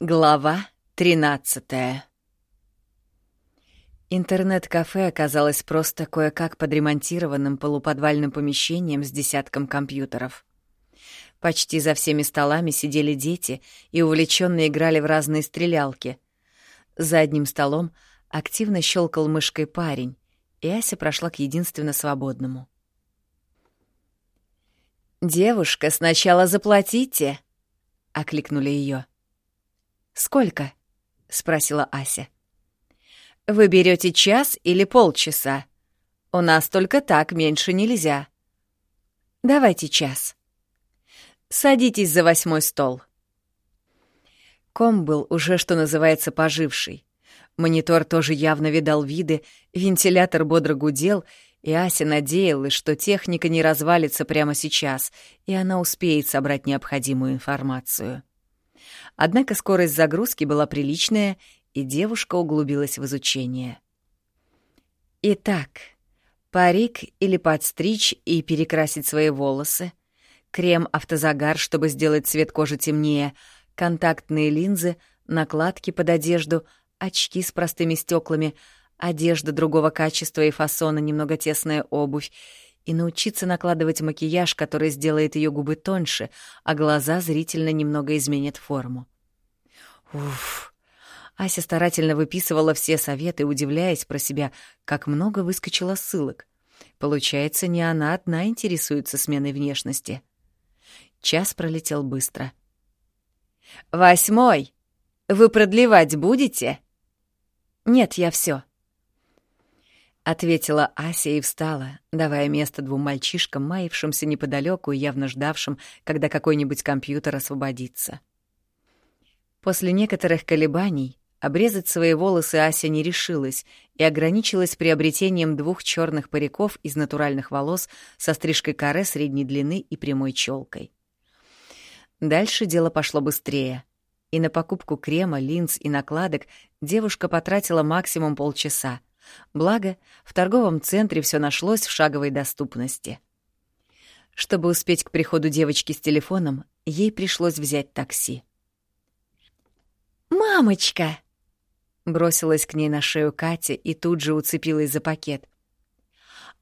Глава 13 Интернет-кафе оказалось просто кое-как подремонтированным полуподвальным помещением с десятком компьютеров. Почти за всеми столами сидели дети и увлеченно играли в разные стрелялки. За одним столом активно щелкал мышкой парень, и Ася прошла к единственно свободному. «Девушка, сначала заплатите!» — окликнули ее. «Сколько?» — спросила Ася. «Вы берете час или полчаса? У нас только так, меньше нельзя». «Давайте час». «Садитесь за восьмой стол». Ком был уже, что называется, поживший. Монитор тоже явно видал виды, вентилятор бодро гудел, и Ася надеялась, что техника не развалится прямо сейчас, и она успеет собрать необходимую информацию. Однако скорость загрузки была приличная, и девушка углубилась в изучение. Итак, парик или подстричь и перекрасить свои волосы, крем-автозагар, чтобы сделать цвет кожи темнее, контактные линзы, накладки под одежду, очки с простыми стеклами, одежда другого качества и фасона, немного тесная обувь, и научиться накладывать макияж, который сделает ее губы тоньше, а глаза зрительно немного изменит форму. Уф. Ася старательно выписывала все советы, удивляясь про себя, как много выскочило ссылок. Получается, не она одна интересуется сменой внешности. Час пролетел быстро. «Восьмой! Вы продлевать будете?» «Нет, я все ответила Ася и встала, давая место двум мальчишкам, маявшимся неподалеку и явно ждавшим, когда какой-нибудь компьютер освободится. После некоторых колебаний обрезать свои волосы Ася не решилась и ограничилась приобретением двух черных париков из натуральных волос со стрижкой каре средней длины и прямой челкой. Дальше дело пошло быстрее, и на покупку крема, линз и накладок девушка потратила максимум полчаса — Благо, в торговом центре все нашлось в шаговой доступности. Чтобы успеть к приходу девочки с телефоном, ей пришлось взять такси. «Мамочка!» Бросилась к ней на шею Катя и тут же уцепилась за пакет.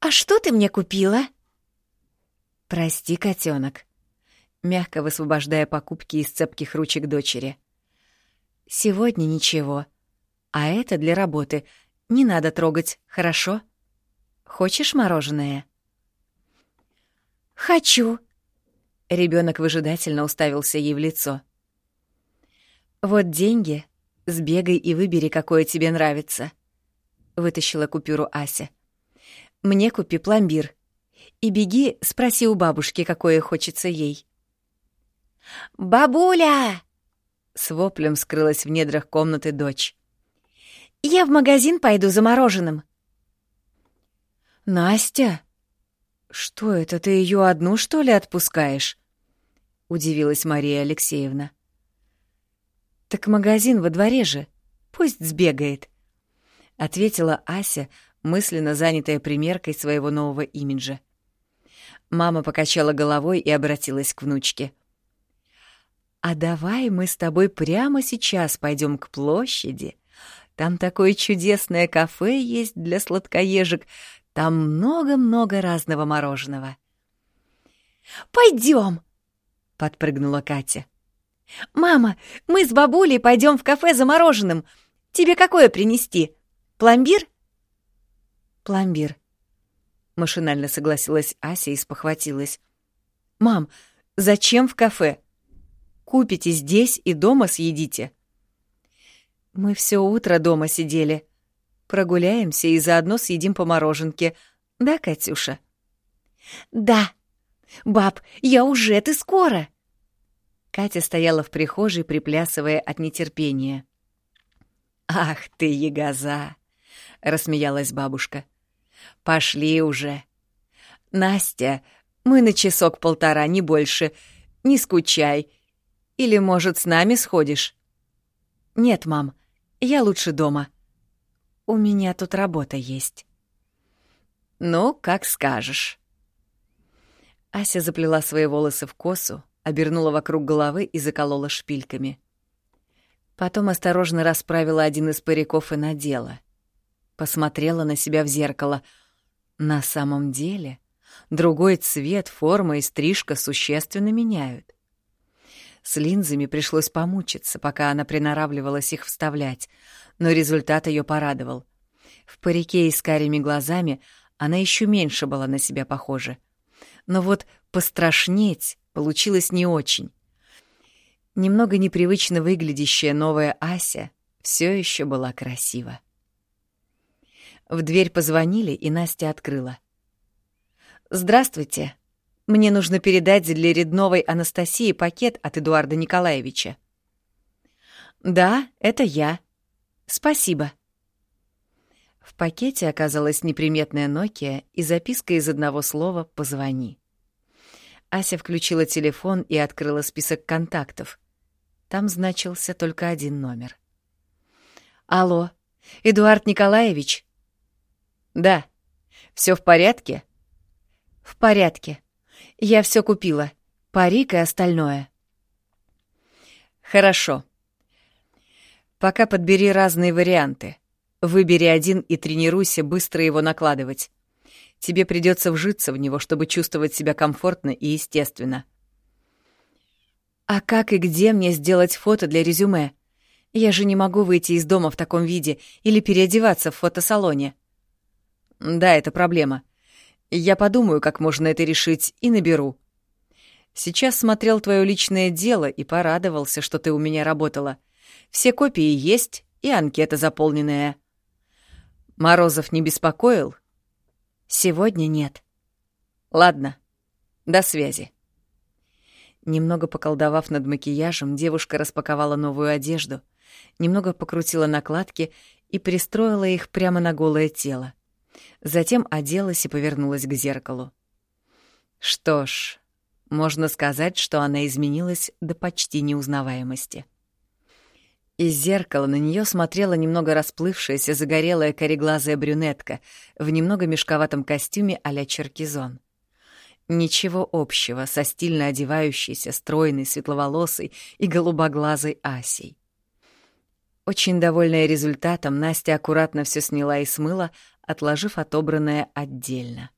«А что ты мне купила?» «Прости, котенок», мягко высвобождая покупки из цепких ручек дочери. «Сегодня ничего, а это для работы — не надо трогать, хорошо? Хочешь мороженое? Хочу. Ребенок выжидательно уставился ей в лицо. Вот деньги. Сбегай и выбери, какое тебе нравится. Вытащила купюру Ася. Мне купи пломбир. И беги, спроси у бабушки, какое хочется ей. «Бабуля!» С воплем скрылась в недрах комнаты дочь. Я в магазин пойду за мороженым. Настя? Что это, ты ее одну, что ли, отпускаешь? Удивилась Мария Алексеевна. Так магазин во дворе же. Пусть сбегает. Ответила Ася, мысленно занятая примеркой своего нового имиджа. Мама покачала головой и обратилась к внучке. «А давай мы с тобой прямо сейчас пойдем к площади, там такое чудесное кафе есть для сладкоежек. Там много-много разного мороженого. Пойдем! подпрыгнула Катя. «Мама, мы с бабулей пойдем в кафе за мороженым. Тебе какое принести? Пломбир?» «Пломбир», — машинально согласилась Ася и спохватилась. «Мам, зачем в кафе? Купите здесь и дома съедите». Мы все утро дома сидели. Прогуляемся и заодно съедим по мороженке. Да, Катюша? Да. Баб, я уже, ты скоро. Катя стояла в прихожей, приплясывая от нетерпения. «Ах ты, ягоза!» — рассмеялась бабушка. «Пошли уже. Настя, мы на часок-полтора, не больше. Не скучай. Или, может, с нами сходишь?» «Нет, мам, я лучше дома. У меня тут работа есть. Ну, как скажешь. Ася заплела свои волосы в косу, обернула вокруг головы и заколола шпильками. Потом осторожно расправила один из париков и надела. Посмотрела на себя в зеркало. На самом деле, другой цвет, форма и стрижка существенно меняют. С линзами пришлось помучиться, пока она приноравливалась их вставлять, но результат ее порадовал. В парике и с карими глазами она еще меньше была на себя похожа. Но вот пострашнеть получилось не очень. Немного непривычно выглядящая новая Ася все еще была красива. В дверь позвонили, и Настя открыла. «Здравствуйте. Мне нужно передать для Редновой Анастасии пакет от Эдуарда Николаевича». «Да, это я. Спасибо». В пакете оказалась неприметная Nokia и записка из одного слова «Позвони». Ася включила телефон и открыла список контактов. Там значился только один номер. «Алло, Эдуард Николаевич?» «Да. Все в порядке?» «В порядке. Я все купила. Парик и остальное». «Хорошо. Пока подбери разные варианты. Выбери один и тренируйся быстро его накладывать. Тебе придется вжиться в него, чтобы чувствовать себя комфортно и естественно. А как и где мне сделать фото для резюме? Я же не могу выйти из дома в таком виде или переодеваться в фотосалоне. Да, это проблема. Я подумаю, как можно это решить, и наберу. Сейчас смотрел твое личное дело и порадовался, что ты у меня работала. Все копии есть и анкета заполненная. Морозов не беспокоил? Сегодня нет. Ладно. До связи. Немного поколдовав над макияжем, девушка распаковала новую одежду, немного покрутила накладки и пристроила их прямо на голое тело. Затем оделась и повернулась к зеркалу. Что ж, можно сказать, что она изменилась до почти неузнаваемости. Из зеркала на нее смотрела немного расплывшаяся загорелая кореглазая брюнетка в немного мешковатом костюме а-ля черкизон. Ничего общего со стильно одевающейся, стройной, светловолосой и голубоглазой Асей. Очень довольная результатом, Настя аккуратно все сняла и смыла, отложив отобранное отдельно.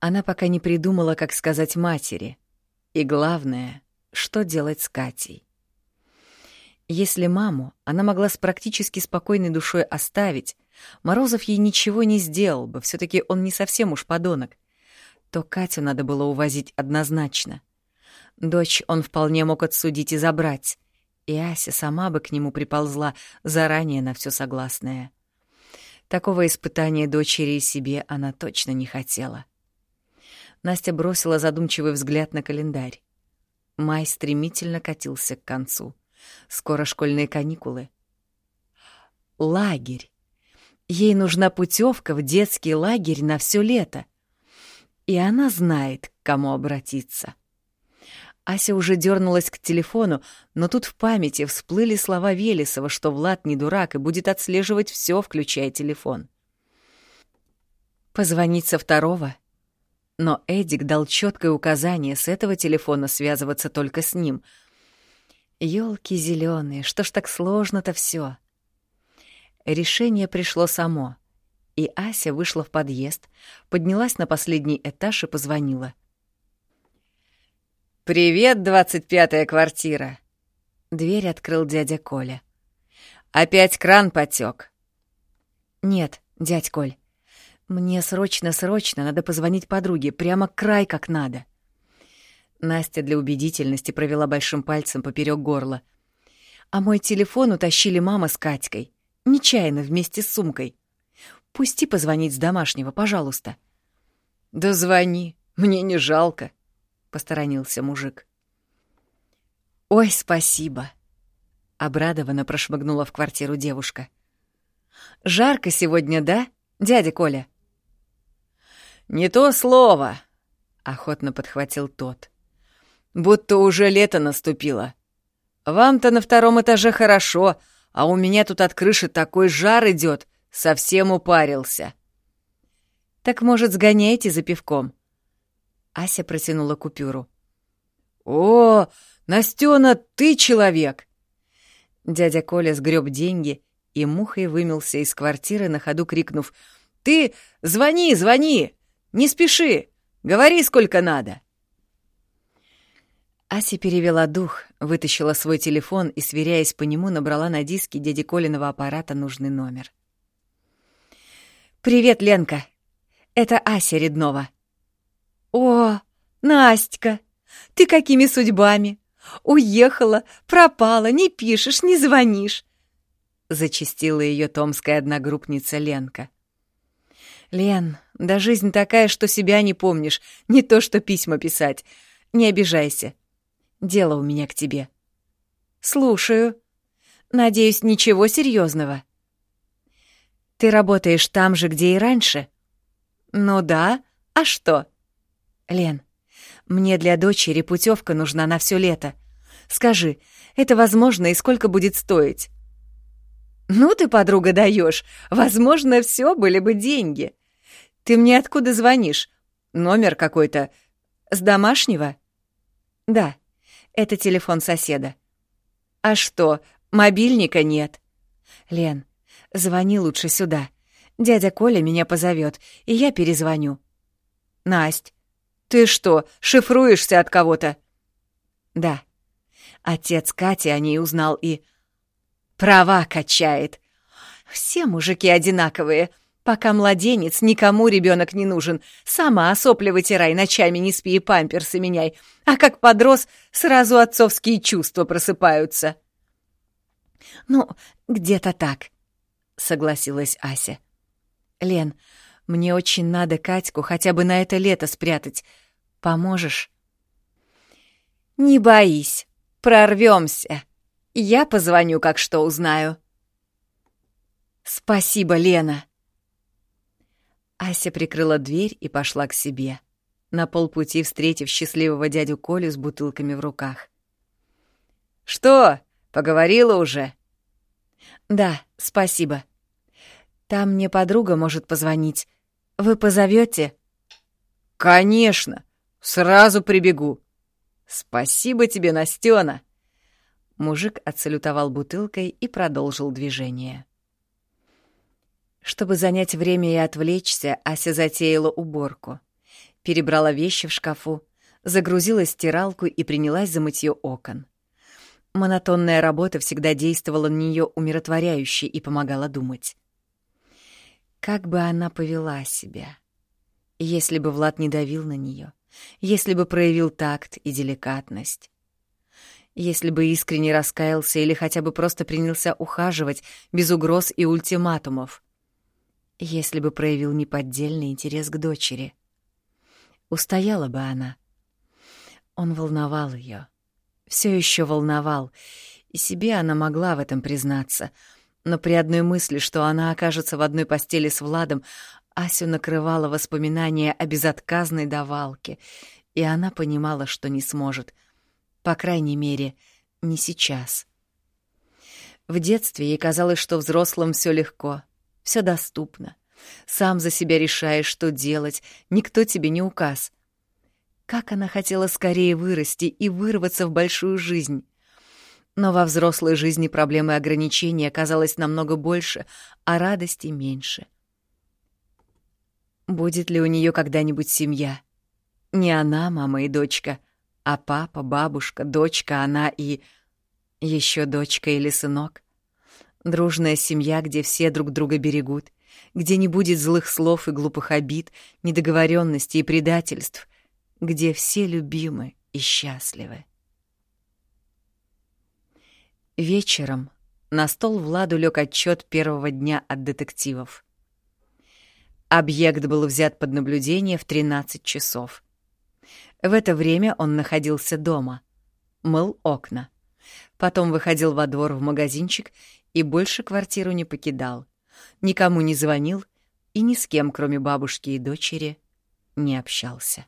Она пока не придумала, как сказать матери. И главное, что делать с Катей. Если маму она могла с практически спокойной душой оставить, Морозов ей ничего не сделал бы, все таки он не совсем уж подонок, то Катю надо было увозить однозначно. Дочь он вполне мог отсудить и забрать, и Ася сама бы к нему приползла, заранее на все согласная. Такого испытания дочери и себе она точно не хотела. Настя бросила задумчивый взгляд на календарь. Май стремительно катился к концу. Скоро школьные каникулы. Лагерь. Ей нужна путевка в детский лагерь на все лето. И она знает, к кому обратиться. Ася уже дернулась к телефону, но тут в памяти всплыли слова Велесова, что Влад не дурак и будет отслеживать все, включая телефон. Позвонить со второго? Но Эдик дал четкое указание с этого телефона связываться только с ним — Ёлки зеленые, что ж так сложно-то все? Решение пришло само, и Ася вышла в подъезд, поднялась на последний этаж и позвонила. «Привет, двадцать пятая квартира!» Дверь открыл дядя Коля. «Опять кран потек. «Нет, дядь Коль, мне срочно-срочно надо позвонить подруге, прямо край как надо». Настя для убедительности провела большим пальцем поперек горла. А мой телефон утащили мама с Катькой. Нечаянно вместе с сумкой. Пусти позвонить с домашнего, пожалуйста. Да звони, мне не жалко, посторонился мужик. Ой, спасибо. Обрадованно прошмыгнула в квартиру девушка. Жарко сегодня, да, дядя Коля? Не то слово, охотно подхватил тот будто уже лето наступило. Вам-то на втором этаже хорошо, а у меня тут от крыши такой жар идет, совсем упарился. Так, может, сгоняйте за пивком? Ася протянула купюру. О, Настена, ты человек! Дядя Коля сгреб деньги и мухой вымелся из квартиры, на ходу крикнув «Ты звони, звони! Не спеши! Говори, сколько надо!» Ася перевела дух, вытащила свой телефон и, сверяясь по нему, набрала на диске дяди Колиного аппарата нужный номер. «Привет, Ленка! Это Ася Реднова». «О, Настя, ты какими судьбами? Уехала, пропала, не пишешь, не звонишь!» Зачастила ее томская одногруппница Ленка. «Лен, да жизнь такая, что себя не помнишь, не то что письма писать. Не обижайся. Дело у меня к тебе». «Слушаю. Надеюсь, ничего серьезного. «Ты работаешь там же, где и раньше?» «Ну да. А что?» «Лен, мне для дочери путевка нужна на все лето. Скажи, это возможно и сколько будет стоить?» «Ну ты, подруга, даешь. Возможно, все были бы деньги. Ты мне откуда звонишь? Номер какой-то. С домашнего?» «Да, это телефон соседа». «А что, мобильника нет?» «Лен, звони лучше сюда. Дядя Коля меня позовет, и я перезвоню». «Насть, ты что, шифруешься от кого-то?» «Да». Отец Кати о ней узнал и... Права качает. Все мужики одинаковые. Пока младенец, никому ребенок не нужен. Сама сопли вытирай, ночами не спи и памперсы меняй. А как подрос, сразу отцовские чувства просыпаются. «Ну, где-то так», — согласилась Ася. «Лен, мне очень надо Катьку хотя бы на это лето спрятать. Поможешь?» «Не боись, прорвемся. Я позвоню, как что узнаю». «Спасибо, Лена!» Ася прикрыла дверь и пошла к себе, на полпути встретив счастливого дядю Колю с бутылками в руках. «Что, поговорила уже?» «Да, спасибо. Там мне подруга может позвонить. Вы позовете? «Конечно! Сразу прибегу!» «Спасибо тебе, Настена!» Мужик отсалютовал бутылкой и продолжил движение. Чтобы занять время и отвлечься, Ася затеяла уборку. Перебрала вещи в шкафу, загрузила стиралку и принялась за мытье окон. Монотонная работа всегда действовала на нее умиротворяюще и помогала думать. Как бы она повела себя, если бы Влад не давил на нее, если бы проявил такт и деликатность, если бы искренне раскаялся или хотя бы просто принялся ухаживать без угроз и ультиматумов — если бы проявил неподдельный интерес к дочери. Устояла бы она. Он волновал ее, все еще волновал, и себе она могла в этом признаться, но при одной мысли, что она окажется в одной постели с Владом, Асю накрывало воспоминание о безотказной давалке, и она понимала, что не сможет. По крайней мере, не сейчас. В детстве ей казалось, что взрослым все легко — все доступно. Сам за себя решаешь, что делать, никто тебе не указ. Как она хотела скорее вырасти и вырваться в большую жизнь. Но во взрослой жизни проблемы ограничений оказалось намного больше, а радости меньше. Будет ли у нее когда-нибудь семья? Не она, мама и дочка, а папа, бабушка, дочка, она и... еще дочка или сынок? Дружная семья, где все друг друга берегут, где не будет злых слов и глупых обид, недоговоренностей и предательств, где все любимы и счастливы. Вечером на стол Владу лег отчет первого дня от детективов. Объект был взят под наблюдение в 13 часов. В это время он находился дома, мыл окна. Потом выходил во двор в магазинчик и больше квартиру не покидал, никому не звонил и ни с кем, кроме бабушки и дочери, не общался.